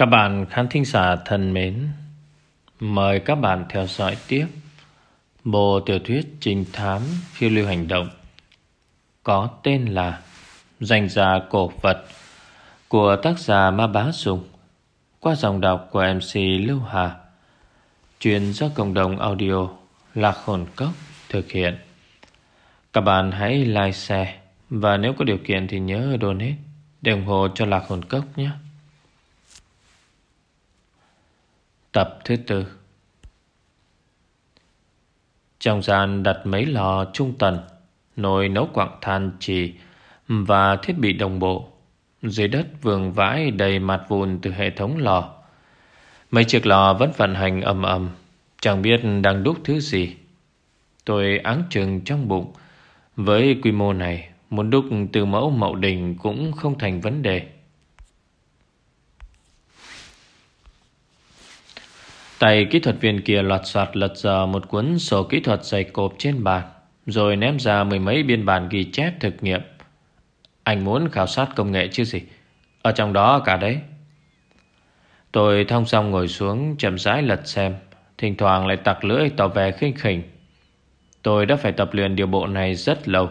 Các bạn khán thính giả thân mến, mời các bạn theo dõi tiếp bộ tiểu thuyết trinh thám phiêu lưu hành động có tên là Danh gia cổ vật của tác giả Ma Bá Sùng qua dòng đọc của MC Lưu Hà truyền do cộng đồng audio Lạc Hồn Cốc thực hiện. Các bạn hãy like, share và nếu có điều kiện thì nhớ donate để ủng hộ cho Lạc Hồn Cốc nhé. Tập thứ tư. Trong gian đặt mấy lò trung tần, Nồi nấu quặng than trì Và thiết bị đồng bộ. Dưới đất vườn vãi đầy mặt vụn từ hệ thống lò. Mấy chiếc lò vẫn vận hành ầm ầm, Chẳng biết đang đúc thứ gì. Tôi áng chừng trong bụng, Với quy mô này, Muốn đúc từ mẫu mậu đình cũng không thành vấn đề. Tay kỹ thuật viên kia loạt soạt lật dở một cuốn sổ kỹ thuật dày cộp trên bàn, Rồi ném ra mười mấy biên bản ghi chép thực nghiệm. Anh muốn khảo sát công nghệ chứ gì? Ở trong đó cả đấy. Tôi thong song ngồi xuống, chậm rãi lật xem. Thỉnh thoảng lại tặc lưỡi, tỏ vẻ khinh khỉnh. Tôi đã phải tập luyện điều bộ này rất lâu.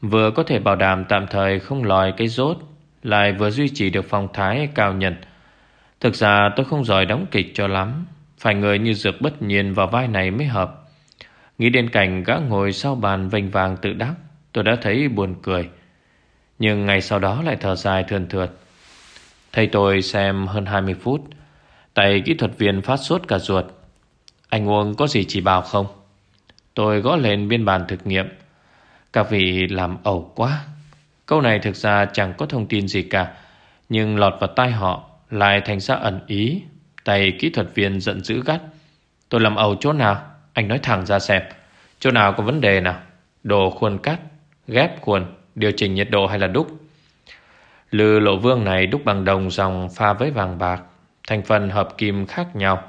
Vừa có thể bảo đảm tạm thời không lòi cái rốt, Lại vừa duy trì được phong thái cao nhận Thực ra tôi không giỏi đóng kịch cho lắm phải người như dược bất nhiên vào vai này mới hợp. Nghĩ đến cảnh gã ngồi sau bàn vênh vàng tự đắc Tôi đã thấy buồn cười. Nhưng ngày sau đó lại thở dài thườn thượt. Thầy tôi xem hơn 20 phút Tay kỹ thuật viên phát sốt cả ruột. Anh Uông có gì chỉ bảo không? Tôi gõ lên biên bản thực nghiệm. Các vị làm ẩu quá. Câu này thực ra chẳng có thông tin gì cả, Nhưng lọt vào tai họ, Lại thành ra ẩn ý. Tay kỹ thuật viên giận dữ gắt. Tôi làm ẩu chỗ nào? Anh nói thẳng ra xem. Chỗ nào có vấn đề nào? Đồ khuôn cắt, Ghép khuôn, Điều chỉnh nhiệt độ hay là đúc? Lư lộ vương này đúc bằng đồng dòng pha với vàng bạc. Thành phần hợp kim khác nhau.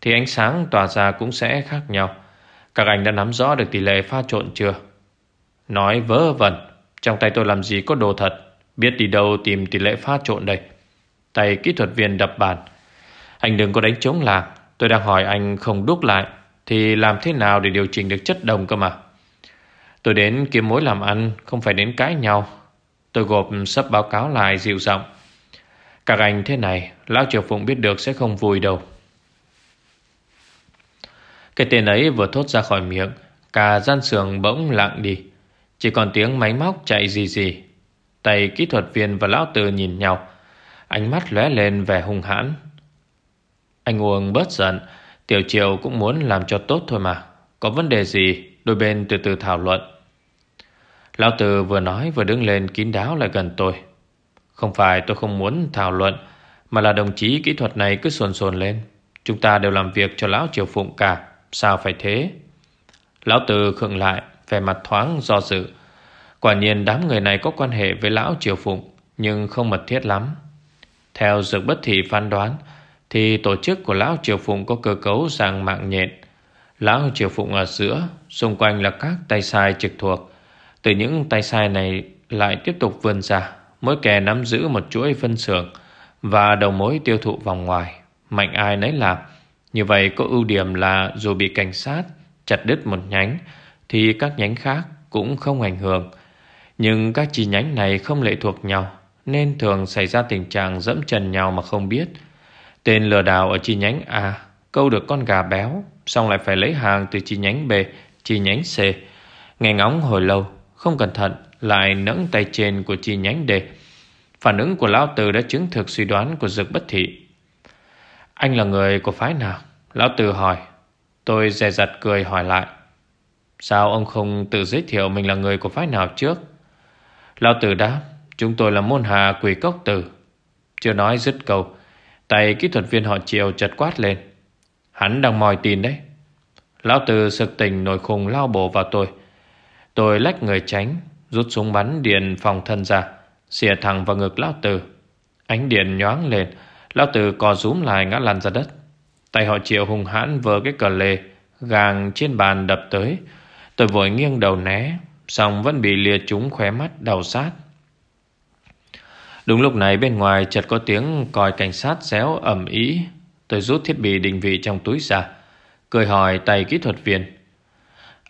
Thì ánh sáng tỏa ra cũng sẽ khác nhau. Các anh đã nắm rõ được tỷ lệ pha trộn chưa? Nói vớ vẩn. Trong tay tôi làm gì có đồ thật? Biết đi đâu tìm tỷ lệ pha trộn đây? Tay kỹ thuật viên đập bàn anh đừng có đánh trống là, Tôi đang hỏi anh không đúc lại, Thì làm thế nào để điều chỉnh được chất đồng cơ mà? Tôi đến kiếm mối làm ăn, Không phải đến cãi nhau. Tôi gộp sắp báo cáo lại dịu giọng. Các anh thế này, Lão Triều Phụng biết được sẽ không vui đâu. Cái tên ấy vừa thốt ra khỏi miệng, Cả gian sườn bỗng lặng đi. Chỉ còn tiếng máy móc chạy gì gì Tay kỹ thuật viên và lão tử nhìn nhau. Ánh mắt lóe lên vẻ hung hãn anh Uông bớt giận. Tiểu Triều cũng muốn làm cho tốt thôi mà. Có vấn đề gì, Đôi bên từ từ thảo luận. Lão Từ vừa nói vừa đứng lên kín đáo lại gần tôi. Không phải tôi không muốn thảo luận, Mà là đồng chí kỹ thuật này cứ sồn sồn lên. Chúng ta đều làm việc cho Lão Triều Phụng cả. Sao phải thế? Lão Từ khựng lại, Vẻ mặt thoáng do dự. Quả nhiên đám người này có quan hệ với Lão Triều Phụng, Nhưng không mật thiết lắm. Theo dược bất thị phán đoán thì tổ chức của Lão Triều Phụng có cơ cấu dạng mạng nhện. Lão Triều Phụng ở giữa, xung quanh là các tay sai trực thuộc. Từ những tay sai này lại tiếp tục vươn ra, mỗi kẻ nắm giữ một chuỗi phân xưởng và đầu mối tiêu thụ vòng ngoài. Mạnh ai nấy làm. Như vậy có ưu điểm là dù bị cảnh sát chặt đứt một nhánh thì các nhánh khác cũng không ảnh hưởng. Nhưng các chi nhánh này không lệ thuộc nhau nên thường xảy ra tình trạng dẫm chân nhau mà không biết. Tên lừa đảo ở chi nhánh A câu được con gà béo, xong lại phải lấy hàng từ chi nhánh B, chi nhánh C. Nghe ngóng hồi lâu, không cẩn thận lại nẫng tay trên của chi nhánh D. Phản ứng của Lão Từ đã chứng thực suy đoán của Dược Bất Thị. Anh là người của phái nào? Lão Từ hỏi. Tôi dè dặt cười hỏi lại. Sao ông không tự giới thiệu mình là người của phái nào trước? Lão Từ đáp. Chúng tôi là môn hà quỷ cốc tử. Chưa nói dứt câu. Tay kỹ thuật viên họ Triệu chật quát lên. Hắn đang mòi tin đấy. Lão Tư sực tình nổi khùng lao bổ vào tôi. Tôi lách người tránh, rút súng bắn điện phòng thân ra, xìa thẳng vào ngực Lão Tư. Ánh điện nhoáng lên, Lão Tư co rúm lại ngã lăn ra đất. Tay họ Triệu hùng hãn vơ cái cờ lê, gàng trên bàn đập tới. Tôi vội nghiêng đầu né, xong vẫn bị lìa trúng khóe mắt đầu sát. Đúng lúc này bên ngoài chợt có tiếng còi cảnh sát réo ầm ĩ. Tôi rút thiết bị định vị trong túi ra, cười hỏi tay kỹ thuật viên.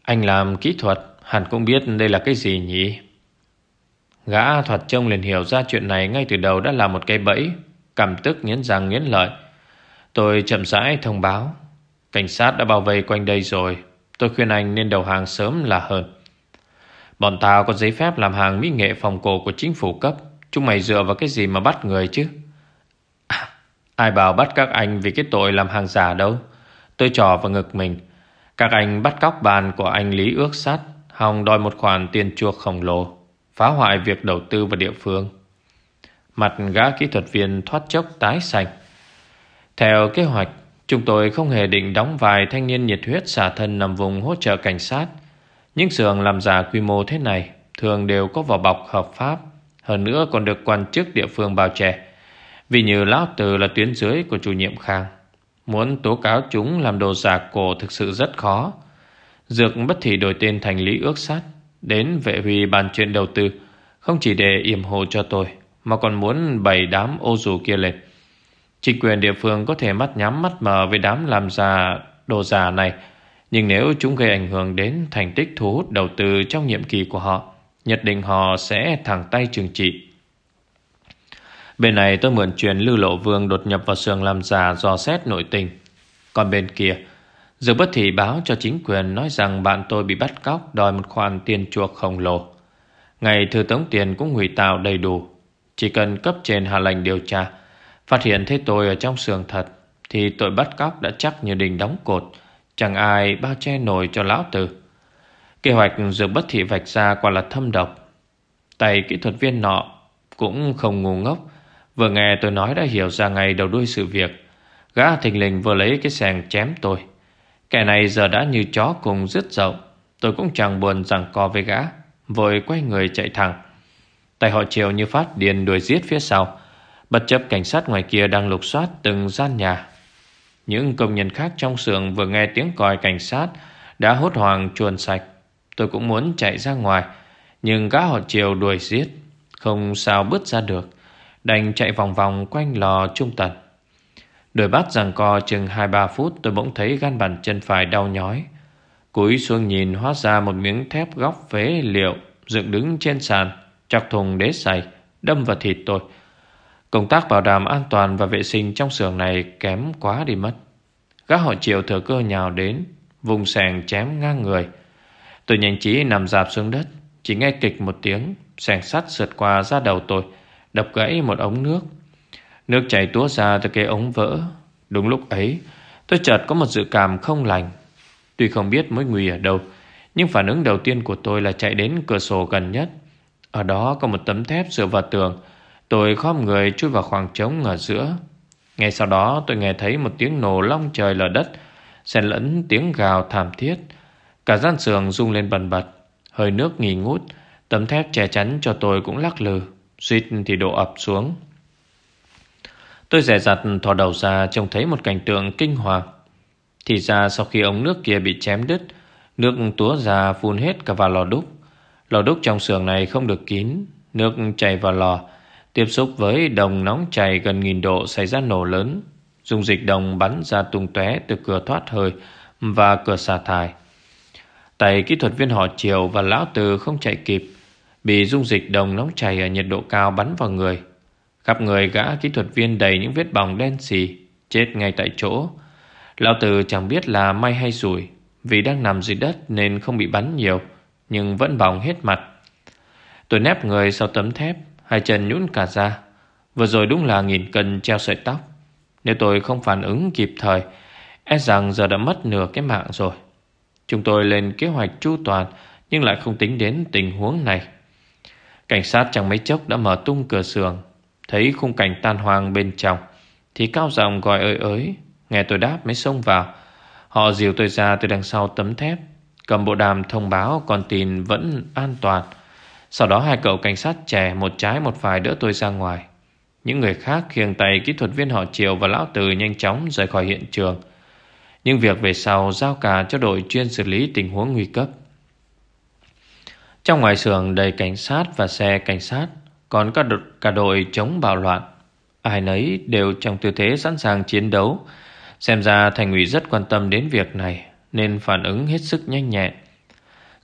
Anh làm kỹ thuật, hẳn cũng biết đây là cái gì nhỉ? Gã thuật trông liền hiểu ra chuyện này ngay từ đầu đã là một cái bẫy, cảm tức nghiến răng nghiến lợi. Tôi chậm rãi thông báo, cảnh sát đã bao vây quanh đây rồi, tôi khuyên anh nên đầu hàng sớm là hơn. Bọn tao có giấy phép làm hàng mỹ nghệ phòng cổ của chính phủ cấp, chúng mày dựa vào cái gì mà bắt người chứ? À, ai bảo bắt các anh vì cái tội làm hàng giả đâu? Tôi trò vào ngực mình. Các anh bắt cóc bàn của anh Lý ước sát, hòng đòi một khoản tiền chuộc khổng lồ phá hoại việc đầu tư vào địa phương. Mặt gã kỹ thuật viên thoát chốc tái xanh. Theo kế hoạch, chúng tôi không hề định đóng vài thanh niên nhiệt huyết xả thân nằm vùng hỗ trợ cảnh sát. Những xưởng làm giả quy mô thế này thường đều có vỏ bọc hợp pháp, hơn nữa còn được quan chức địa phương bao che. Vì như Lão Từ là tuyến dưới của chủ nhiệm Khang. Muốn tố cáo chúng làm đồ giả cổ thực sự rất khó. Dược bất thị đổi tên thành Lý ước sát, Đến vệ huy bàn chuyện đầu tư, Không chỉ để yểm hộ cho tôi, Mà còn muốn bày đám ô dù kia lên Chính quyền địa phương có thể mắt nhắm mắt mờ Với đám làm giả, đồ giả này, Nhưng nếu chúng gây ảnh hưởng đến Thành tích thu hút đầu tư trong nhiệm kỳ của họ Nhất định họ sẽ thẳng tay trừng trị Bên này tôi mượn truyền Lưu Lộ Vương đột nhập vào sườn làm giả do xét nội tình. Còn bên kia, Dược bất thị báo cho chính quyền nói rằng bạn tôi bị bắt cóc đòi một khoản tiền chuộc khổng lồ. Ngày thư tống tiền cũng hủy tạo đầy đủ. Chỉ cần cấp trên hạ lệnh điều tra, phát hiện thấy tôi ở trong sườn thật, thì tội bắt cóc đã chắc như đình đóng cột, chẳng ai bao che nổi cho lão tử. Kế hoạch dược bất thị vạch ra quả là thâm độc. Tay kỹ thuật viên nọ cũng không ngu ngốc, vừa nghe tôi nói đã hiểu ra ngày đầu đuôi sự việc. Gã thình lình vừa lấy cái sàng chém tôi. Kẻ này giờ đã như chó cùng rứt rộng Tôi cũng chẳng buồn rằng co với gã Vội quay người chạy thẳng Tay họ chiều như phát điền đuổi giết phía sau Bất chấp cảnh sát ngoài kia đang lục soát từng gian nhà Những công nhân khác trong xưởng vừa nghe tiếng còi cảnh sát Đã hốt hoảng chuồn sạch Tôi cũng muốn chạy ra ngoài Nhưng gã họ chiều đuổi giết Không sao bước ra được Đành chạy vòng vòng quanh lò trung tần đuổi bắt rằng co chừng 2-3 phút tôi bỗng thấy gan bàn chân phải đau nhói. Cúi xuống nhìn hóa ra một miếng thép góc phế liệu dựng đứng trên sàn, chọc thùng đế sày đâm vào thịt tôi. Công tác bảo đảm an toàn và vệ sinh trong xưởng này kém quá đi mất. Các họ triều thừa cơ nhào đến, vùng sàng chém ngang người. Tôi nhanh trí nằm dạp xuống đất, chỉ nghe kịch một tiếng, sàng sắt sượt qua ra đầu tôi, đập gãy một ống nước. Nước chảy túa ra từ cái ống vỡ. Đúng lúc ấy Tôi chợt có một dự cảm không lành. Tuy không biết mối nguy ở đâu Nhưng phản ứng đầu tiên của tôi là chạy đến cửa sổ gần nhất. Ở đó có một tấm thép dựa vào tường. Tôi khom người chui vào khoảng trống ở giữa. Ngay sau đó tôi nghe thấy một tiếng nổ long trời lở đất xen lẫn tiếng gào thảm thiết. Cả gian sườn rung lên bần bật Hơi nước nghỉ ngút Tấm thép che chắn cho tôi cũng lắc lư Suýt thì đổ ập xuống Tôi rẻ rặt thò đầu ra trông thấy một cảnh tượng kinh hoàng. Thì ra sau khi ống nước kia bị chém đứt, nước túa ra phun hết cả vào lò đúc. Lò đúc trong xưởng này không được kín, nước chảy vào lò, tiếp xúc với đồng nóng chảy gần nghìn độ xảy ra nổ lớn. Dung dịch đồng bắn ra tung tóe từ cửa thoát hơi và cửa xả thải. Tay kỹ thuật viên họ Triều và Lão Từ không chạy kịp, bị dung dịch đồng nóng chảy ở nhiệt độ cao bắn vào người. Khắp người gã kỹ thuật viên đầy những vết bỏng đen xì Chết ngay tại chỗ. Lão từ chẳng biết là may hay rủi Vì đang nằm dưới đất nên không bị bắn nhiều Nhưng vẫn bỏng hết mặt. Tôi nép người sau tấm thép Hai chân nhũn cả ra. Vừa rồi đúng là nghìn cân treo sợi tóc. Nếu tôi không phản ứng kịp thời E rằng giờ đã mất nửa cái mạng rồi. Chúng tôi lên kế hoạch chu toàn, Nhưng lại không tính đến tình huống này. Cảnh sát chẳng mấy chốc đã mở tung cửa sườn, Thấy khung cảnh tan hoang bên trong, Thì cao giọng gọi ơi ới, Nghe tôi đáp mới xông vào. Họ dìu tôi ra từ đằng sau tấm thép, Cầm bộ đàm thông báo con tin vẫn an toàn. Sau đó hai cậu cảnh sát trẻ Một trái một phải đỡ tôi ra ngoài. Những người khác khiêng tay kỹ thuật viên họ Triều Và lão từ nhanh chóng rời khỏi hiện trường. Nhưng việc về sau Giao cả cho đội chuyên xử lý tình huống nguy cấp. Trong ngoài xưởng đầy cảnh sát và xe cảnh sát Còn cả, đội, cả đội chống bạo loạn. Ai nấy đều trong tư thế sẵn sàng chiến đấu. Xem ra thành ủy rất quan tâm đến việc này Nên phản ứng hết sức nhanh nhẹn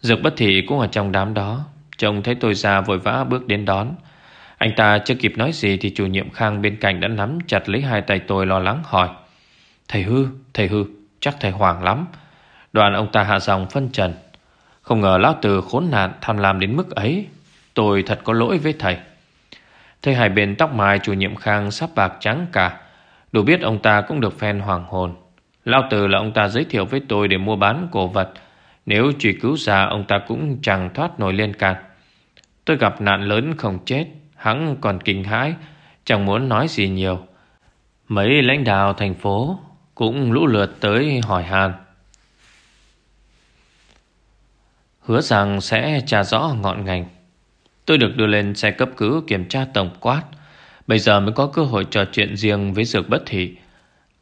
Dược bất thị cũng ở trong đám đó. Trông thấy tôi ra vội vã bước đến đón. Anh ta chưa kịp nói gì Thì chủ nhiệm Khang bên cạnh đã nắm chặt lấy hai tay tôi lo lắng hỏi. Thầy hư, thầy hư. Chắc thầy hoàng lắm. Đoàn ông ta hạ dòng phân trần. Không ngờ lão từ khốn nạn tham lam đến mức ấy. Tôi thật có lỗi với thầy. Thấy hai bên tóc mai chủ nhiệm Khang sắp bạc trắng cả, Đủ biết ông ta cũng được phen hoàng hồn. Lão từ là ông ta giới thiệu với tôi để mua bán cổ vật. Nếu truy cứu ra, ông ta cũng chẳng thoát nổi lên can. Tôi gặp nạn lớn không chết, Hắn còn kinh hãi, Chẳng muốn nói gì nhiều. Mấy lãnh đạo thành phố cũng lũ lượt tới hỏi Hàn Hứa rằng sẽ trả rõ ngọn ngành. Tôi được đưa lên xe cấp cứu kiểm tra tổng quát. Bây giờ mới có cơ hội trò chuyện riêng với Dược Bất Thị.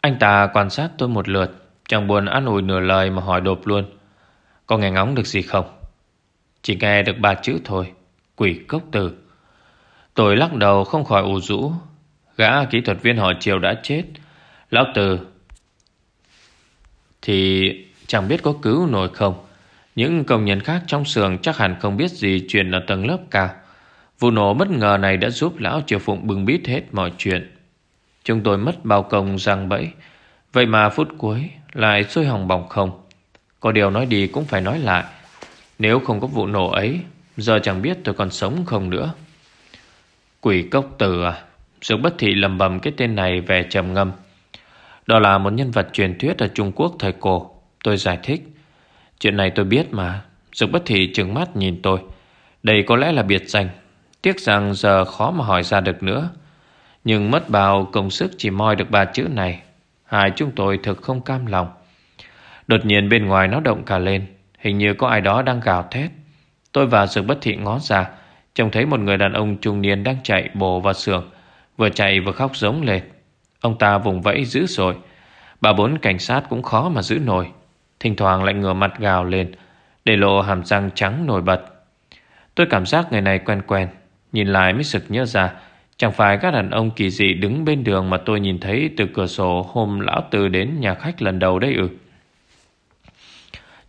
Anh ta quan sát tôi một lượt, Chẳng buồn ăn ủi nửa lời mà hỏi đột luôn. Có nghe ngóng được gì không? Chỉ nghe được ba chữ thôi, Quỷ cốc tử. Tôi lắc đầu không khỏi ủ rũ. Gã kỹ thuật viên họ chiều đã chết. Lão Từ thì chẳng biết có cứu nổi không những công nhân khác trong xưởng chắc hẳn không biết gì chuyện ở tầng lớp cao. Vụ nổ bất ngờ này đã giúp lão Triều Phụng bừng bít hết mọi chuyện. Chúng tôi mất bao công răng bẫy. Vậy mà phút cuối lại sôi hỏng bỏng không. Có điều nói đi cũng phải nói lại. Nếu không có vụ nổ ấy, giờ chẳng biết tôi còn sống không nữa. Quỷ cốc tử à? Dược bất thị lầm bầm cái tên này về trầm ngâm. Đó là một nhân vật truyền thuyết ở Trung Quốc thời cổ. Tôi giải thích. Chuyện này tôi biết mà. Dược bất thị trừng mắt nhìn tôi. Đây có lẽ là biệt danh. Tiếc rằng giờ khó mà hỏi ra được nữa. Nhưng mất bao công sức chỉ moi được ba chữ này. Hai chúng tôi thực không cam lòng. Đột nhiên bên ngoài nó động cả lên. Hình như có ai đó đang gào thét. Tôi và Dược bất thị ngó ra. Trông thấy một người đàn ông trung niên đang chạy bồ vào sườn. Vừa chạy vừa khóc giống lên. Ông ta vùng vẫy dữ rồi Bà bốn cảnh sát cũng khó mà giữ nổi. Thỉnh thoảng lại ngửa mặt gào lên, Để lộ hàm răng trắng nổi bật. Tôi cảm giác người này quen quen, Nhìn lại mới sực nhớ ra, Chẳng phải các đàn ông kỳ dị đứng bên đường Mà tôi nhìn thấy từ cửa sổ Hôm lão từ đến nhà khách lần đầu đấy ư?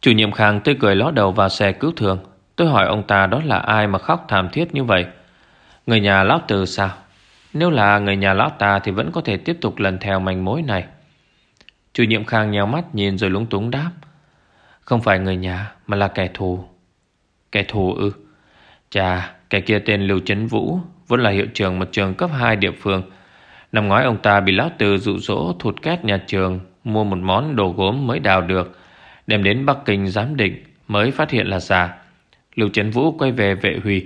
Chủ nhiệm Khang tươi cười ló đầu vào xe cứu thương. Tôi hỏi ông ta đó là ai mà khóc thảm thiết như vậy? Người nhà lão từ sao? Nếu là người nhà lão ta Thì vẫn có thể tiếp tục lần theo manh mối này. Chủ nhiệm Khang nheo mắt nhìn rồi lúng túng đáp, không phải người nhà, Mà là kẻ thù. Kẻ thù ư? Chà, kẻ kia tên Lưu Trấn Vũ, Vốn là hiệu trưởng một trường cấp 2 địa phương. Năm ngoái ông ta bị lão từ dụ dỗ thụt két nhà trường, Mua một món đồ gốm mới đào được, Đem đến Bắc Kinh giám định, Mới phát hiện là giả. Lưu Trấn Vũ quay về vệ huy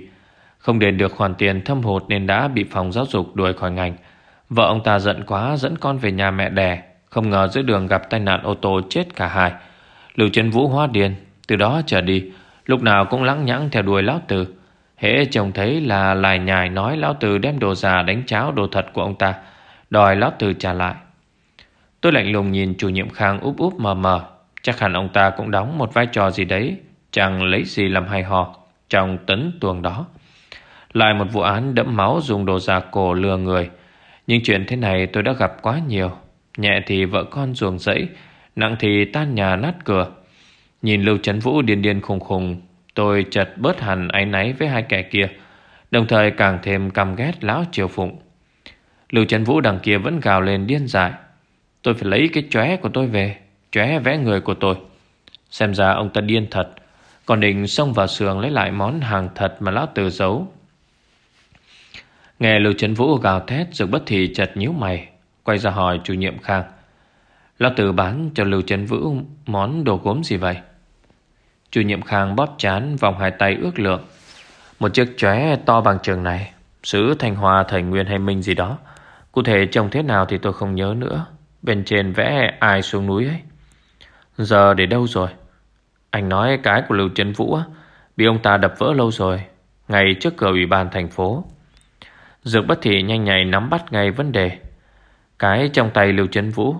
không đền được khoản tiền thâm hụt Nên đã bị phòng giáo dục đuổi khỏi ngành. Vợ ông ta giận quá, dẫn con về nhà mẹ đẻ. Không ngờ giữa đường gặp tai nạn ô tô chết cả hai. Lưu Trấn Vũ hóa điên, Từ đó trở đi, Lúc nào cũng lắng nhãng theo đuôi Lão Tử. Hễ chồng thấy là lài nhài nói Lão Tử đem đồ già đánh cháo đồ thật của ông ta, Đòi Lão Tử trả lại. Tôi lạnh lùng nhìn chủ nhiệm Khang úp úp mờ mờ. Chắc hẳn ông ta cũng đóng một vai trò gì đấy, Chẳng lấy gì làm hay hò Trong tấn tuồng đó. Lại một vụ án đẫm máu dùng đồ giả cổ lừa người. Nhưng chuyện thế này tôi đã gặp quá nhiều. Nhẹ thì vợ con ruồng rẫy, Nặng thì tan nhà nát cửa. Nhìn Lưu Trấn Vũ điên điên khùng khùng, Tôi chợt bớt hẳn áy náy với hai kẻ kia, Đồng thời càng thêm căm ghét lão triều phụng. Lưu Trấn Vũ đằng kia vẫn gào lên điên dại. Tôi phải lấy cái chóe của tôi về, Chóe vẽ người của tôi. Xem ra ông ta điên thật. Còn định xông vào sườn lấy lại món hàng thật mà lão từ giấu. Nghe Lưu Trấn Vũ gào thét Rồi bất thì chật nhíu mày Quay ra hỏi chủ nhiệm Khang Lão Tử bán cho Lưu Trấn Vũ món đồ gốm gì vậy? Chủ nhiệm Khang bóp chán vòng hai tay ước lượng. Một chiếc chóe to bằng trường này, sứ Thanh hòa thời Nguyên hay Minh gì đó. Cụ thể trông thế nào thì tôi không nhớ nữa. Bên trên vẽ ai xuống núi ấy. Giờ để đâu rồi? Anh nói cái của Lưu Trấn Vũ á, bị ông ta đập vỡ lâu rồi, ngay trước cửa ủy ban thành phố. Dược bất thị nhanh nhạy nắm bắt ngay vấn đề. Cái trong tay Lưu Trấn Vũ,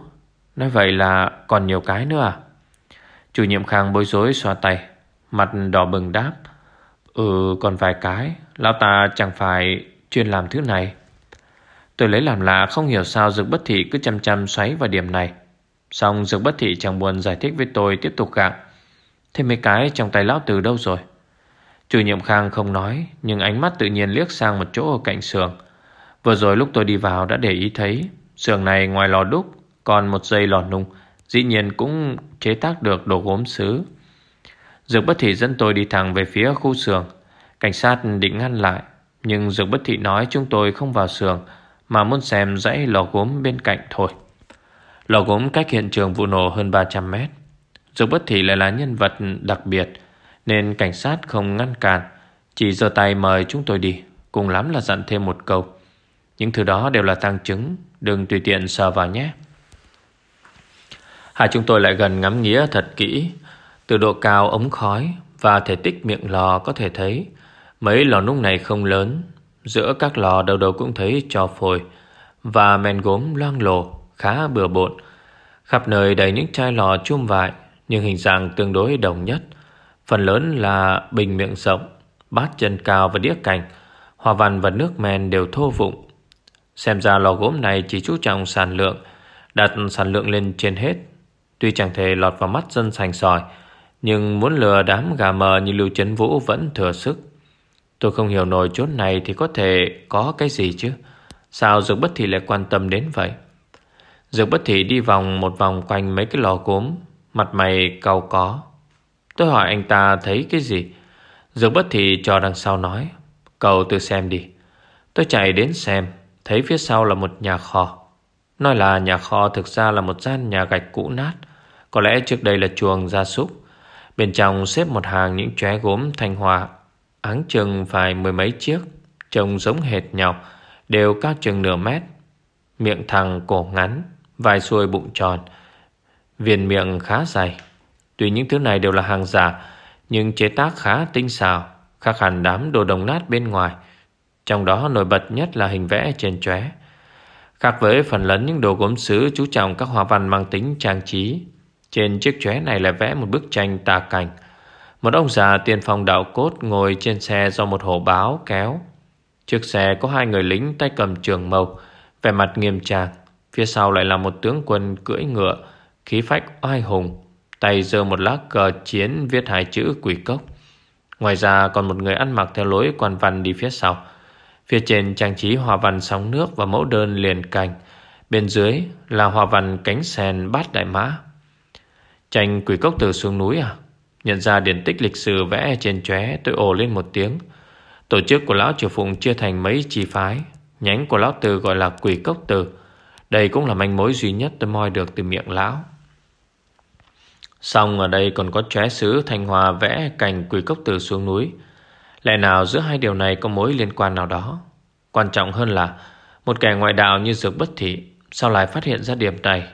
Nói vậy là còn nhiều cái nữa à? Chủ nhiệm Khang bối rối xoa tay, Mặt đỏ bừng đáp Ừ còn vài cái, Lão ta chẳng phải chuyên làm thứ này. Tôi lấy làm lạ không hiểu sao Dược Bất Thị cứ chăm chăm xoáy vào điểm này. Xong Dược Bất Thị chẳng buồn giải thích với tôi tiếp tục gặng. Thế mấy cái trong tay lão từ đâu rồi? Chủ nhiệm Khang không nói, Nhưng ánh mắt tự nhiên liếc sang một chỗ ở cạnh sườn Vừa rồi lúc tôi đi vào đã để ý thấy Sườn này ngoài lò đúc, Còn một dây lò nung, Dĩ nhiên cũng chế tác được đồ gốm sứ. Dược bất thị dẫn tôi đi thẳng về phía khu sườn Cảnh sát định ngăn lại, Nhưng Dược bất thị nói chúng tôi không vào sườn Mà muốn xem dãy lò gốm bên cạnh thôi. Lò gốm cách hiện trường vụ nổ hơn 300 mét. Dược bất thị lại là nhân vật đặc biệt. Nên cảnh sát không ngăn cản. Chỉ giơ tay mời chúng tôi đi, Cùng lắm là dặn thêm một câu. Những thứ đó đều là tăng chứng, Đừng tùy tiện sờ vào nhé. Hai chúng tôi lại gần ngắm nghía thật kỹ, Từ độ cao ống khói Và thể tích miệng lò có thể thấy. Mấy lò nung này không lớn, Giữa các lò đầu đầu cũng thấy trò phồi Và men gốm loang lổ, Khá bừa bộn. Khắp nơi đầy những chai lò chum vại, Nhưng hình dạng tương đối đồng nhất. Phần lớn là bình miệng rộng, Bát chân cao và đĩa cành, Hoa văn và nước men đều thô vụng Xem ra lò gốm này chỉ chú trọng sản lượng, Đặt sản lượng lên trên hết. Tuy chẳng thể lọt vào mắt dân sành sỏi, Nhưng muốn lừa đám gà mờ như Lưu Trấn Vũ vẫn thừa sức. Tôi không hiểu nổi chốn này thì có thể có cái gì chứ? Sao Dược Bất Thị lại quan tâm đến vậy? Dược Bất Thị đi vòng một vòng quanh mấy cái lò gốm, Mặt mày cau có. Tôi hỏi anh ta thấy cái gì? Dược Bất Thị cho đằng sau nói, Cậu tự xem đi. Tôi chạy đến xem, Thấy phía sau là một nhà kho. Nói là nhà kho thực ra là một gian nhà gạch cũ nát. Có lẽ trước đây là chuồng gia súc. Bên trong xếp một hàng những chóe gốm thanh hòa Áng chừng phải mười mấy chiếc, Trông giống hệt nhau, Đều cao chừng nửa mét. Miệng thằng cổ ngắn, Vai xuôi bụng tròn, Viền miệng khá dày. Tuy những thứ này đều là hàng giả, Nhưng chế tác khá tinh xảo Khác hẳn đám đồ đồng nát bên ngoài. Trong đó nổi bật nhất là hình vẽ trên chóe. Khác với phần lớn những đồ gốm sứ chú trọng các hoa văn mang tính trang trí, trên chiếc chóe này là vẽ một bức tranh tà cảnh. Một ông già tiên phong đạo cốt Ngồi trên xe do một hổ báo kéo. Trước xe có hai người lính tay cầm trường mâu, Vẻ mặt nghiêm trang, Phía sau lại là một tướng quân cưỡi ngựa, Khí phách oai hùng. Tay giơ một lá cờ chiến viết hai chữ quỷ cốc Ngoài ra còn một người ăn mặc theo lối quan văn đi phía sau Phía trên trang trí hoa văn sóng nước và mẫu đơn liền cành Bên dưới là hoa văn cánh sen bát đại mã Tranh quỷ cốc từ xuống núi à? Nhận ra điển tích lịch sử vẽ trên chóe, tôi ồ lên một tiếng. Tổ chức của Lão Triều Phụng chia thành mấy chi phái. Nhánh của Lão Từ gọi là quỷ cốc từ. Đây cũng là manh mối duy nhất tôi moi được từ miệng Lão. Xong ở đây còn có chóe sứ, Thanh Hòa vẽ cành quỷ cốc từ xuống núi. Lẽ nào giữa hai điều này có mối liên quan nào đó? Quan trọng hơn là, một kẻ ngoại đạo như Dược Bất Thị, sao lại phát hiện ra điểm này?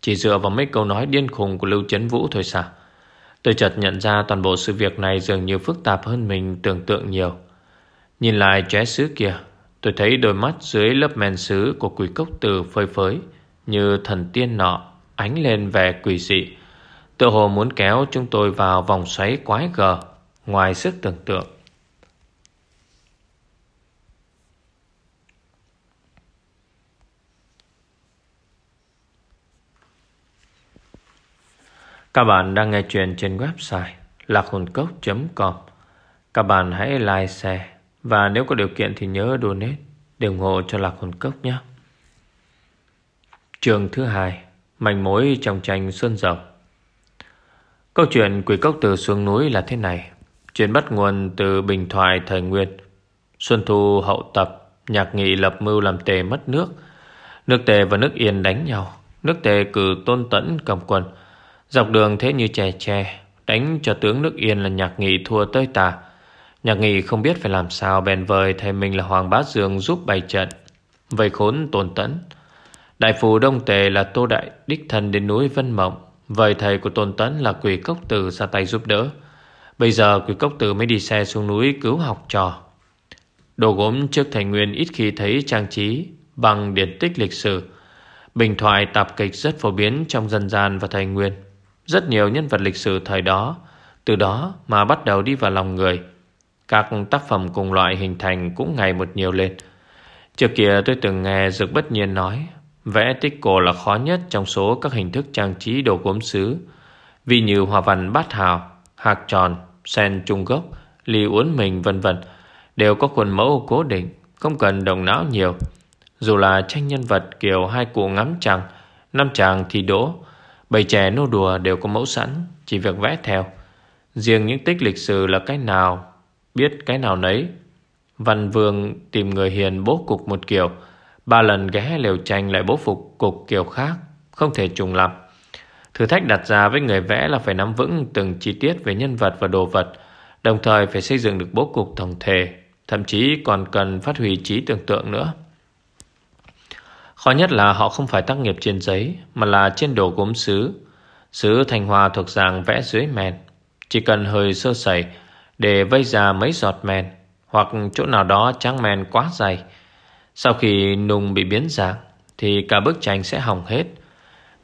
Chỉ dựa vào mấy câu nói điên khùng của Lưu chấn Vũ thôi sao Tôi chợt nhận ra toàn bộ sự việc này dường như phức tạp hơn mình tưởng tượng nhiều Nhìn lại chóe sứ kia Tôi thấy đôi mắt dưới lớp men sứ của quỷ cốc từ phơi phới, Như thần tiên nọ ánh lên vẻ quỷ dị Tự hồ muốn kéo chúng tôi vào vòng xoáy quái gở Ngoài sức tưởng tượng. Các bạn đang nghe chuyện trên website lạc hồn cốc.com Các bạn hãy like, share. Và nếu có điều kiện thì nhớ donate để ủng hộ cho Lạc Hồn Cốc nhé. Trường thứ hai Mảnh mối trong tranh Xuân Dầu Câu chuyện quỷ cốc từ xuống núi là thế này. Chuyện bắt nguồn từ bình thoại thời Nguyên. Xuân Thu, hậu tập, Nhạc nghị, lập mưu làm tề mất nước. Nước tề và nước yên đánh nhau. Nước tề cử tôn tẫn cầm quân. Dọc đường thế như chè chè Đánh cho tướng nước Yên là nhạc nghị thua tới tà. Nhạc nghị không biết phải làm sao, Bèn vời thầy mình là Hoàng Bá Dương giúp bày trận, Vây khốn tôn tấn Đại phù Đông Tề là Tô Đại Đích thân đến núi Vân Mộng. Vậy thầy của Tôn Tấn là quỷ cốc tử ra tay giúp đỡ. Bây giờ quỷ cốc tử mới đi xe xuống núi cứu học trò. Đồ gốm trước thầy Nguyên ít khi thấy trang trí Bằng điển tích lịch sử. Bình thoại tạp kịch rất phổ biến trong dân gian và thầy Nguyên. Rất nhiều nhân vật lịch sử thời đó. Từ đó mà bắt đầu đi vào lòng người. Các tác phẩm cùng loại hình thành cũng ngày một nhiều lên. Trước kia tôi từng nghe Dược Bất Nhiên nói Vẽ tích cổ là khó nhất trong số các hình thức trang trí đồ gốm sứ Vì như hoa văn bát hào, hạt tròn, sen trung gốc, ly uốn mình vân vân Đều có khuôn mẫu cố định, không cần đồng não nhiều. Dù là tranh nhân vật kiểu hai cụ ngắm trăng, năm chàng thì đỗ. Bầy trẻ nô đùa đều có mẫu sẵn Chỉ việc vẽ theo. Riêng những tích lịch sử là cái nào Biết cái nào nấy. Văn Vương tìm người hiền bố cục một kiểu Ba lần ghé liều tranh lại bố phục cục kiểu khác, Không thể trùng lập. Thử thách đặt ra với người vẽ là phải nắm vững từng chi tiết về nhân vật và đồ vật, Đồng thời phải xây dựng được bố cục tổng thể, Thậm chí còn cần phát huy trí tưởng tượng nữa. Khó nhất là họ không phải tác nghiệp trên giấy, Mà là trên đồ gốm sứ Sứ thanh hoa thuộc dạng vẽ dưới men. Chỉ cần hơi sơ sẩy Để vây ra mấy giọt men, Hoặc chỗ nào đó trắng men quá dày sau khi nung bị biến dạng, Thì cả bức tranh sẽ hỏng hết.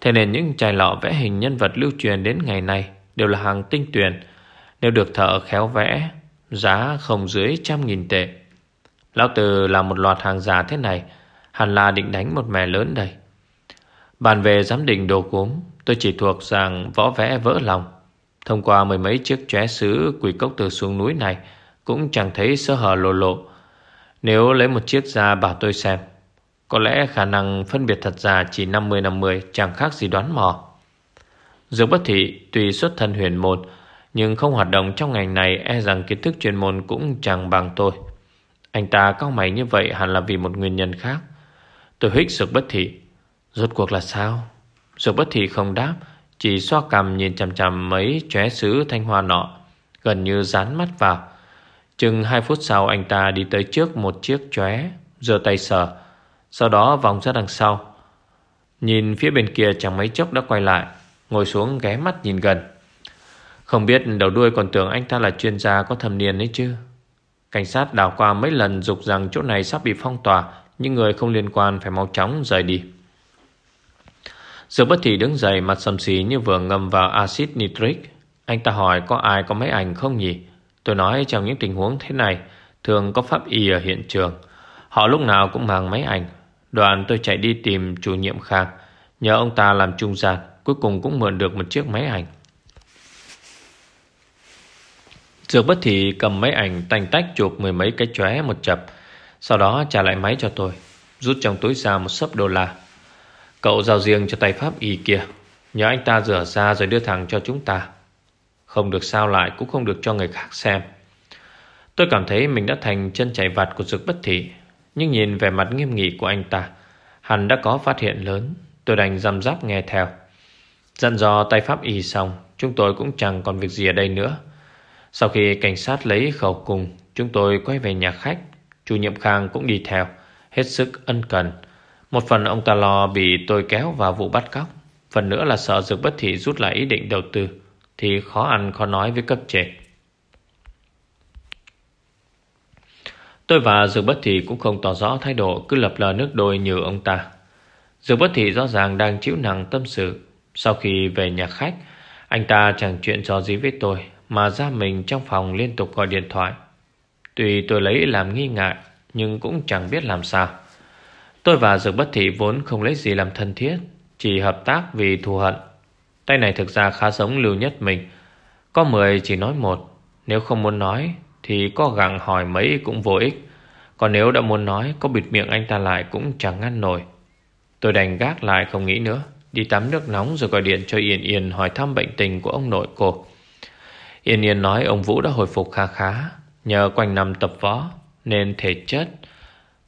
Thế nên những chai lọ vẽ hình nhân vật lưu truyền đến ngày nay Đều là hàng tinh tuyển Nếu được thợ khéo vẽ, Giá không dưới trăm nghìn tệ. Lão Từ làm một loạt hàng giả thế này, Hẳn là định đánh một mẻ lớn đây. Bàn về giám định đồ cốm, Tôi chỉ thuộc rằng võ vẽ vỡ lòng. Thông qua mười mấy chiếc chóe sứ Quỷ cốc từ xuống núi này, Cũng chẳng thấy sơ hở lộ lộ. Nếu lấy một chiếc ra bảo tôi xem, Có lẽ khả năng phân biệt thật giả Chỉ 50-50 Chẳng khác gì đoán mò. Dược bất thị tuy xuất thân huyền môn, Nhưng không hoạt động trong ngành này E rằng kiến thức chuyên môn cũng chẳng bằng tôi. Anh ta cao mày như vậy Hẳn là vì một nguyên nhân khác. Tôi hít dược bất thị. Rốt cuộc là sao? Dược bất thị không đáp, Chỉ xoa cằm nhìn chằm chằm mấy chóe sứ thanh hoa nọ, Gần như dán mắt vào. Chừng hai phút sau anh ta đi tới trước một chiếc chóe, giơ tay sờ. Sau đó vòng ra đằng sau. Nhìn phía bên kia chẳng mấy chốc đã quay lại, Ngồi xuống ghé mắt nhìn gần. Không biết đầu đuôi còn tưởng anh ta là chuyên gia có thâm niên ấy chứ. Cảnh sát đào qua mấy lần dục rằng chỗ này sắp bị phong tỏa những người không liên quan phải mau chóng rời đi. Giờ bất thị đứng dậy, mặt sầm xí như vừa ngâm vào axit nitric. Anh ta hỏi có ai có máy ảnh không nhỉ? Tôi nói trong những tình huống thế này, Thường có pháp y ở hiện trường. Họ lúc nào cũng mang máy ảnh. Đoàn tôi chạy đi tìm chủ nhiệm Khang Nhờ ông ta làm trung gian, Cuối cùng cũng mượn được một chiếc máy ảnh. Dược bất thị cầm máy ảnh tành tách chụp mười mấy cái chóe một chập, sau đó trả lại máy cho tôi, Rút trong túi ra một sấp đô la. Cậu giao riêng cho tay pháp y kia. Nhờ anh ta rửa ra rồi đưa thẳng cho chúng ta. Không được sao lại, Cũng không được cho người khác xem. Tôi cảm thấy mình đã thành chân chạy vặt của dược bất thị, Nhưng nhìn vẻ mặt nghiêm nghị của anh ta Hắn đã có phát hiện lớn. Tôi đành răm rắp nghe theo. Dặn dò tay pháp y xong, Chúng tôi cũng chẳng còn việc gì ở đây nữa. Sau khi cảnh sát lấy khẩu cùng, Chúng tôi quay về nhà khách. Chủ nhiệm Khang cũng đi theo, Hết sức ân cần. Một phần ông ta lo bị tôi kéo vào vụ bắt cóc, Phần nữa là sợ Dược Bất Thị rút lại ý định đầu tư. Thì khó ăn, khó nói với cấp trên. Tôi và Dược Bất Thị cũng không tỏ rõ thái độ, Cứ lập lờ nước đôi như ông ta. Dược Bất Thị rõ ràng đang chịu nặng tâm sự. Sau khi về nhà khách, Anh ta chẳng chuyện trò gì với tôi, Mà ra mình trong phòng liên tục gọi điện thoại. Tuy tôi lấy làm nghi ngại, Nhưng cũng chẳng biết làm sao. Tôi và Dược Bất Thị vốn không lấy gì làm thân thiết, Chỉ hợp tác vì thù hận. Tay này thực ra khá giống lưu nhất mình Có mười chỉ nói một. Nếu không muốn nói, Thì có gặng hỏi mấy cũng vô ích. Còn nếu đã muốn nói, Có bịt miệng anh ta lại cũng chẳng ngăn nổi. Tôi đành gác lại không nghĩ nữa. Đi tắm nước nóng rồi gọi điện cho Yên Yên Hỏi thăm bệnh tình của ông nội cô. Yên Yên nói ông Vũ đã hồi phục khá khá. Nhờ quanh năm tập võ, Nên thể chất,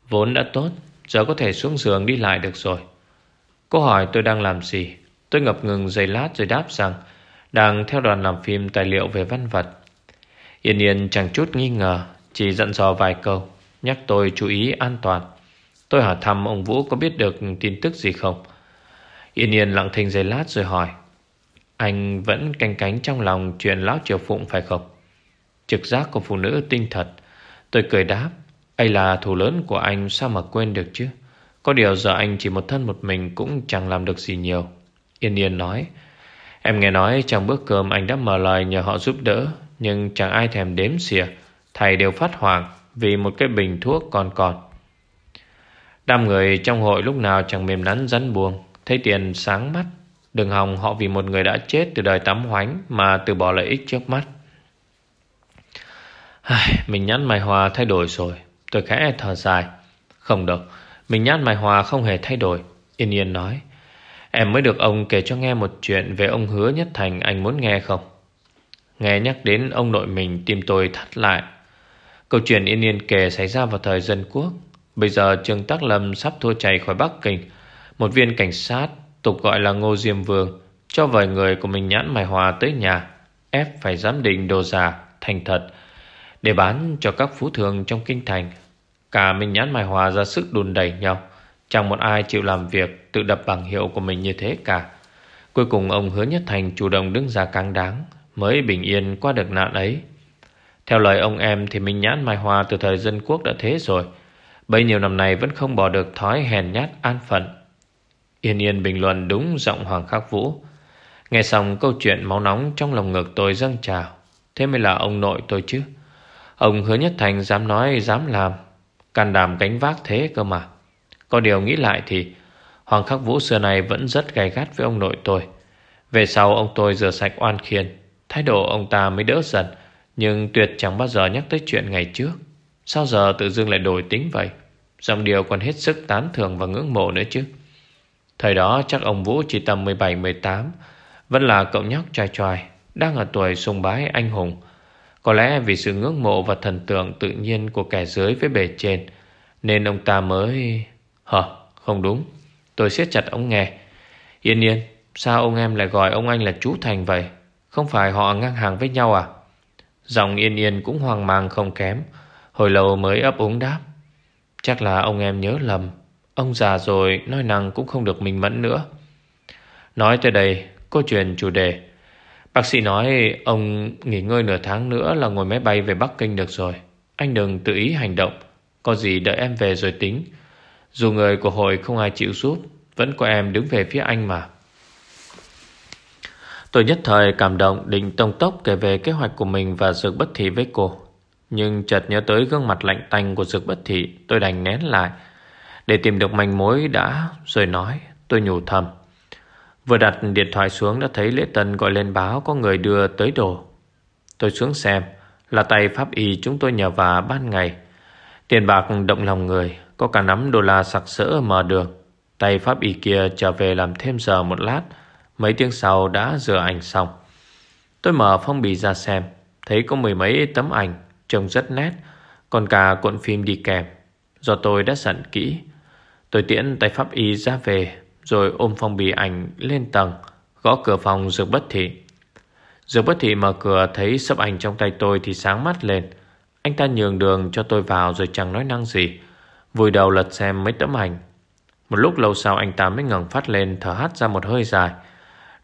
Vốn đã tốt, Giờ có thể xuống giường đi lại được rồi. Cô hỏi tôi đang làm gì? Tôi ngập ngừng giây lát rồi đáp rằng, Đang theo đoàn làm phim tài liệu về văn vật. Yên Yên chẳng chút nghi ngờ, Chỉ dặn dò vài câu, Nhắc tôi chú ý an toàn. Tôi hỏi thăm ông Vũ có biết được tin tức gì không? Yên Yên lặng thinh giây lát rồi hỏi, Anh vẫn canh cánh trong lòng chuyện Lão Triều Phụng phải không? Trực giác của phụ nữ tinh thật Tôi cười đáp ấy là thù lớn của anh sao mà quên được chứ? Có điều giờ anh chỉ một thân một mình Cũng chẳng làm được gì nhiều. Yên Yên nói, Em nghe nói trong bữa cơm anh đã mở lời nhờ họ giúp đỡ, Nhưng chẳng ai thèm đếm xỉa. Thầy đều phát hoảng Vì một cái bình thuốc còn còn. Đám người trong hội lúc nào chẳng mềm nắn rắn buông, Thấy tiền sáng mắt. Đừng hòng họ vì một người đã chết từ đời tắm hoánh Mà từ bỏ lợi ích trước mắt. Mình nhắn Mai Hòa thay đổi rồi, Tôi khẽ thở dài. Không đâu, Mình nhắn Mai Hòa không hề thay đổi, Yên Yên nói. Em mới được ông kể cho nghe một chuyện Về ông hứa nhất thành, anh muốn nghe không? Nghe nhắc đến ông nội mình, Tim tôi thắt lại. Câu chuyện Yên Yên kể xảy ra vào thời dân quốc. Bây giờ Trương Tắc Lâm sắp thua chạy khỏi Bắc Kinh. Một viên cảnh sát, Tục gọi là Ngô Diêm Vương, Cho vài người của mình nhãn mài hòa tới nhà, Ép phải giám định đồ giả, Thành thật, Để bán cho các phú thường trong kinh thành. Cả mình nhãn mài hòa ra sức đùn đẩy nhau. Chẳng một ai chịu làm việc Tự đập bằng hiệu của mình như thế cả. Cuối cùng ông hứa nhất thành chủ động đứng ra càng đáng, Mới bình yên qua được nạn ấy. Theo lời ông em thì Minh Nhãn Mai Hoa từ thời dân quốc đã thế rồi. Bấy nhiêu năm nay vẫn không bỏ được thói hèn nhát, an phận. Yên yên bình luận đúng giọng Hoàng Khắc Vũ. Nghe xong câu chuyện máu nóng trong lòng ngực tôi dâng trào. Thế mới là ông nội tôi chứ. Ông hứa nhất thành dám nói, dám làm. Can đảm cánh vác thế cơ mà. Có điều nghĩ lại thì Hoàng Khắc Vũ xưa này vẫn rất gay gắt với ông nội tôi. Về sau ông tôi rửa sạch oan khiên, Thái độ ông ta mới đỡ dần Nhưng tuyệt chẳng bao giờ nhắc tới chuyện ngày trước. Sao giờ tự dưng lại đổi tính vậy? Dòng điều còn hết sức tán thưởng và ngưỡng mộ nữa chứ. Thời đó chắc ông Vũ chỉ tầm 17-18 Vẫn là cậu nhóc trai trai, Đang ở tuổi sùng bái anh hùng. Có lẽ vì sự ngưỡng mộ và thần tượng tự nhiên của kẻ dưới với bề trên, Nên ông ta mới... Hờ, không đúng. Tôi siết chặt ông nghe. Yên yên, sao ông em lại gọi ông anh là chú Thành vậy? Không phải họ ngang hàng với nhau à? Giọng yên yên cũng hoang mang không kém. Hồi lâu mới ấp úng đáp. Chắc là ông em nhớ lầm. Ông già rồi nói năng cũng không được minh mẫn nữa. Nói tới đây Cô truyền chủ đề. Bác sĩ nói ông nghỉ ngơi nửa tháng nữa Là ngồi máy bay về Bắc Kinh được rồi. Anh đừng tự ý hành động. Có gì đợi em về rồi tính. Dù người của hội không ai chịu giúp Vẫn có em đứng về phía anh mà Tôi nhất thời cảm động định tông tốc kể về kế hoạch của mình và dược bất thị với cô. Nhưng chợt nhớ tới gương mặt lạnh tanh của dược bất thị, tôi đành nén lại. Để tìm được manh mối đã rồi nói, tôi nhủ thầm. Vừa đặt điện thoại xuống đã thấy Lễ Tân gọi lên báo có người đưa tới đồ. Tôi xuống xem, là tay pháp y chúng tôi nhờ vả ban ngày. Tiền bạc động lòng người, có cả nắm đô la sặc sỡ mà đường. Tay pháp y kia trở về làm thêm giờ một lát, Mấy tiếng sau đã rửa ảnh xong. Tôi mở phong bì ra xem. Thấy có mười mấy tấm ảnh Trông rất nét. Còn cả cuộn phim đi kèm. Do tôi đã sẵn kỹ. Tôi tiễn tay pháp y ra về Rồi ôm phong bì ảnh lên tầng Gõ cửa phòng dược bất thị. Dược bất thị mở cửa Thấy sấp ảnh trong tay tôi thì sáng mắt lên. Anh ta nhường đường cho tôi vào Rồi chẳng nói năng gì. Vùi đầu lật xem mấy tấm ảnh Một lúc lâu sau anh ta mới ngẩng phát lên Thở hắt ra một hơi dài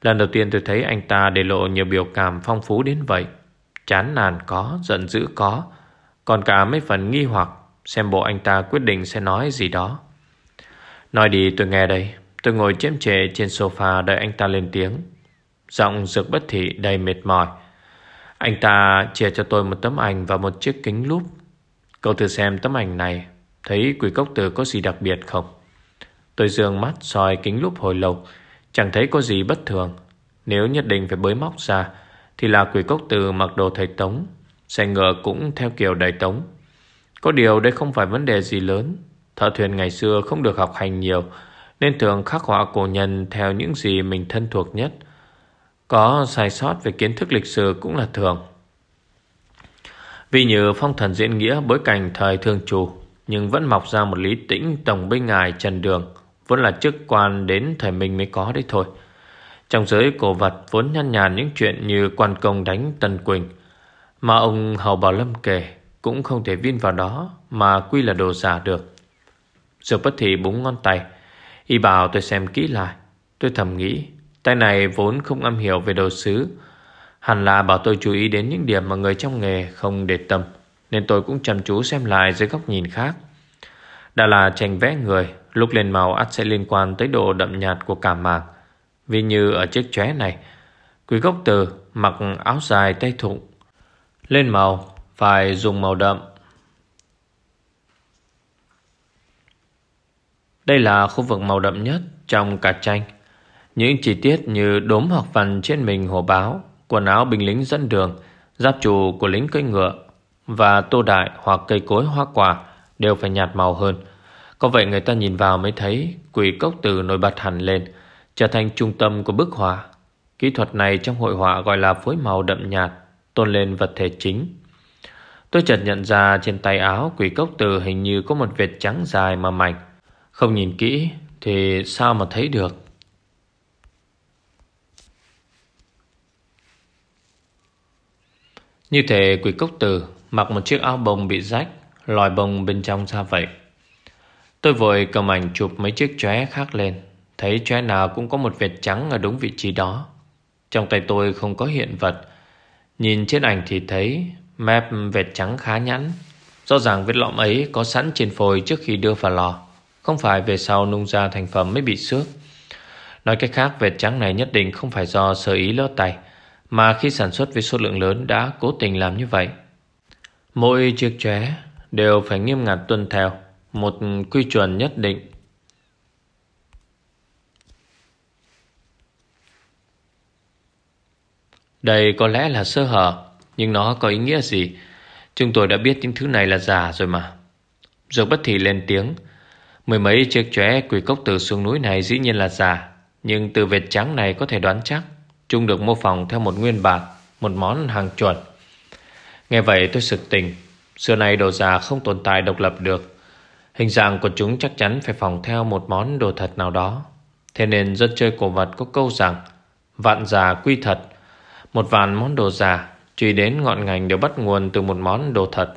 Lần đầu tiên tôi thấy anh ta để lộ nhiều biểu cảm phong phú đến vậy. Chán nản có, giận dữ có. Còn cả mấy phần nghi hoặc xem bộ anh ta quyết định sẽ nói gì đó. Nói đi tôi nghe đây. Tôi ngồi chém chệ trên sofa đợi anh ta lên tiếng. Giọng dược bất thị đầy mệt mỏi. Anh ta chia cho tôi một tấm ảnh và một chiếc kính lúp. Cậu thử xem tấm ảnh này. Thấy quỷ cốc tử có gì đặc biệt không? Tôi dương mắt soi kính lúp hồi lâu. Chẳng thấy có gì bất thường Nếu nhất định phải bới móc ra, Thì là quỷ cốc từ mặc đồ thầy tống, Xe ngựa cũng theo kiểu đầy tống Có điều đây không phải vấn đề gì lớn Thợ thuyền ngày xưa không được học hành nhiều, Nên thường khắc họa cổ nhân Theo những gì mình thân thuộc nhất Có sai sót về kiến thức lịch sử Cũng là thường Vì như phong thần diễn nghĩa Bối cảnh thời thương chủ nhưng vẫn mọc ra một lý tĩnh Tổng binh ngài Trần Đường, Vốn là chức quan đến thời mình mới có đấy thôi. Trong giới cổ vật Vốn nhăn nhàn những chuyện như quan công đánh Tân Quỳnh, Mà ông Hầu Bảo Lâm kể Cũng không thể vin vào đó Mà quy là đồ giả được. Dược bất thị búng ngón tay, Y bảo tôi xem kỹ lại. Tôi thầm nghĩ, Tay này vốn không am hiểu về đồ sứ, Hẳn là bảo tôi chú ý đến những điểm mà người trong nghề không để tâm. Nên tôi cũng chăm chú xem lại dưới góc nhìn khác. Đã là tranh vẽ người, Lúc lên màu ắt sẽ liên quan tới độ đậm nhạt của cả mạc. Vì như ở chiếc chóe này, Quý gốc từ mặc áo dài tay thụng, Lên màu, Phải dùng màu đậm. Đây là khu vực màu đậm nhất trong cả tranh. Những chi tiết như đốm hoặc vằn trên mình hổ báo, Quần áo binh lính dẫn đường, Giáp trù của lính cưỡi ngựa và tô đại hoặc cây cối, hoa quả Đều phải nhạt màu hơn. Có vậy người ta nhìn vào mới thấy Quỷ cốc từ nổi bật hẳn lên, Trở thành trung tâm của bức họa. Kỹ thuật này trong hội họa gọi là phối màu đậm nhạt, Tôn lên vật thể chính. Tôi chợt nhận ra trên tay áo quỷ cốc từ hình như có một vệt trắng dài mà mảnh. Không nhìn kỹ thì sao mà thấy được? Như thể quỷ cốc từ mặc một chiếc áo bông bị rách, Lòi bông bên trong ra vậy. Tôi vội cầm ảnh chụp mấy chiếc chóe khác lên. Thấy chóe nào cũng có một vệt trắng ở đúng vị trí đó. Trong tay tôi không có hiện vật. Nhìn trên ảnh thì thấy Mép vệt trắng khá nhẵn. Rõ ràng vết lõm ấy có sẵn trên phôi trước khi đưa vào lò. Không phải về sau nung ra thành phẩm mới bị xước. Nói cách khác, vệt trắng này nhất định không phải do sơ ý lỡ tay, Mà khi sản xuất với số lượng lớn đã cố tình làm như vậy. Mỗi chiếc chóe đều phải nghiêm ngặt tuân theo, Một quy chuẩn nhất định. Đây có lẽ là sơ hở, Nhưng nó có ý nghĩa gì? Chúng tôi đã biết những thứ này là giả rồi mà. Dược bất thị lên tiếng. Mười mấy chiếc chóe quỷ cốc từ xuống núi này dĩ nhiên là giả, Nhưng từ vệt trắng này có thể đoán chắc. Chúng được mô phỏng theo một nguyên bản, Một món hàng chuẩn. Nghe vậy tôi sực tỉnh. Xưa nay đồ giả không tồn tại độc lập được. Hình dạng của chúng chắc chắn phải phòng theo một món đồ thật nào đó. Thế nên dân chơi cổ vật có câu rằng, Vạn giả quy thật. Một vạn món đồ giả Truy đến ngọn ngành đều bắt nguồn từ một món đồ thật.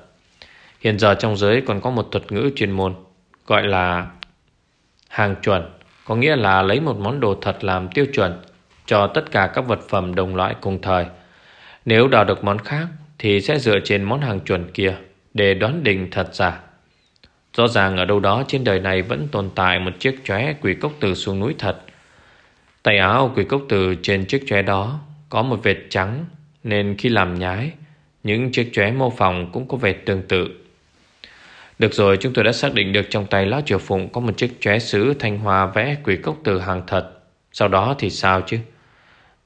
Hiện giờ trong giới còn có một thuật ngữ chuyên môn, Gọi là hàng chuẩn, Có nghĩa là lấy một món đồ thật làm tiêu chuẩn Cho tất cả các vật phẩm đồng loại cùng thời. Nếu đào được món khác thì sẽ dựa trên món hàng chuẩn kia Để đoán định thật giả. Rõ ràng ở đâu đó trên đời này Vẫn tồn tại một chiếc chóe quỷ cốc từ xuống núi thật. Tay áo quỷ cốc từ trên chiếc chóe đó Có một vệt trắng, nên khi làm nhái, Những chiếc chóe mô phỏng cũng có vệt tương tự. Được rồi, chúng tôi đã xác định được trong tay Lão Triều Phụng Có một chiếc chóe sứ thanh hoa vẽ quỷ cốc từ hàng thật. Sau đó thì sao chứ?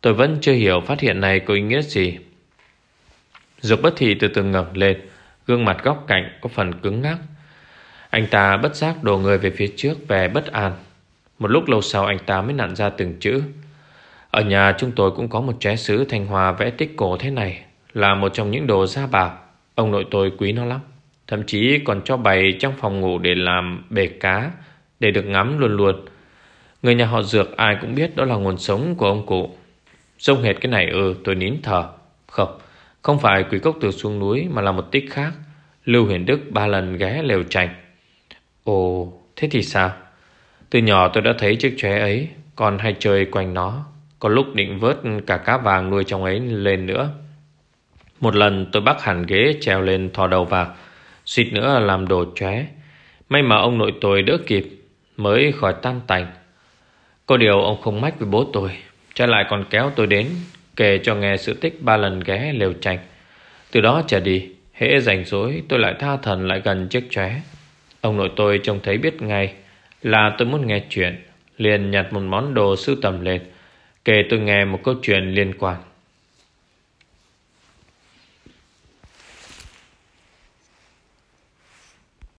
Tôi vẫn chưa hiểu phát hiện này có ý nghĩa gì. Dục bất thị từ từ ngẩng lên, Gương mặt góc cạnh có phần cứng ngắc. Anh ta bất giác đổ người về phía trước Về bất an. Một lúc lâu sau anh ta mới nặn ra từng chữ. Ở nhà chúng tôi cũng có một trái sứ thanh hòa vẽ tích cổ thế này, Là một trong những đồ gia bảo Ông nội tôi quý nó lắm. Thậm chí còn cho bày trong phòng ngủ để làm bể cá, Để được ngắm luôn luôn. Người nhà họ dược ai cũng biết đó là nguồn sống của ông cụ. Dông hệt cái này ừ tôi nín thở. Không không phải quỷ cốc từ xuống núi, Mà là một tích khác. Lưu Huyền Đức ba lần ghé lều trạch. Ồ, thế thì sao? Từ nhỏ tôi đã thấy chiếc chóe ấy, Còn hay chơi quanh nó. Có lúc định vớt cả cá vàng nuôi trong ấy lên nữa. Một lần tôi bắt hẳn ghế treo lên thò đầu vào, Suýt nữa làm đồ chóe. May mà ông nội tôi đỡ kịp, Mới khỏi tan tành. Có điều ông không mách với bố tôi, Trái lại còn kéo tôi đến Kể cho nghe sự tích ba lần ghé lều tranh Từ đó trở đi, Hễ rảnh rỗi, tôi lại tha thần lại gần chiếc chóe. Ông nội tôi trông thấy biết ngay, Là tôi muốn nghe chuyện, Liền nhặt một món đồ sưu tầm lên. Kể tôi nghe một câu chuyện liên quan.